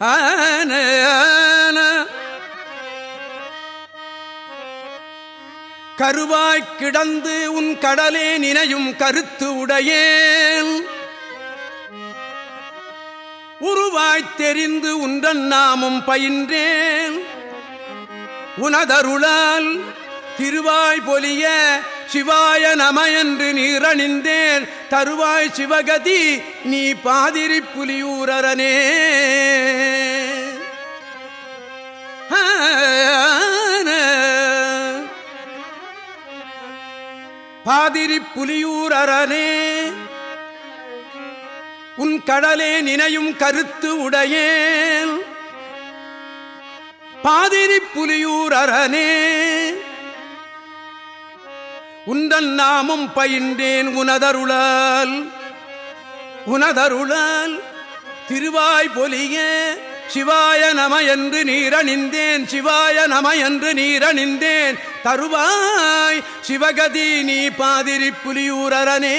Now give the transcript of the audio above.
ஆன கருவாய்க் கிடந்து உன் கடலே நினையும் கருத்து உடையேன் உருவாய்த் தெரிந்து உன்றன் நாமும் பயின்றேன் உனதருளால் திருவாய் பொலிய சிவாய நம என்று நீரணிந்தேன் தருவாய் சிவகதி நீ பாதிரி புலியூரனே பாதிரி புலியூரனே உன் கடலே நினையும் கருத்து உடையேன். பாதிரி புலியூர் அரணே உந்தன் நாமும் பயின்றேன் உனதருளால் உனதருளால் திருவாய்பொலியே சிவாய நம என்று நீரணிந்தேன் சிவாய நம என்று நீரணிந்தேன். தருவாய் சிவகதி நீ பாதிரி புலியூரனே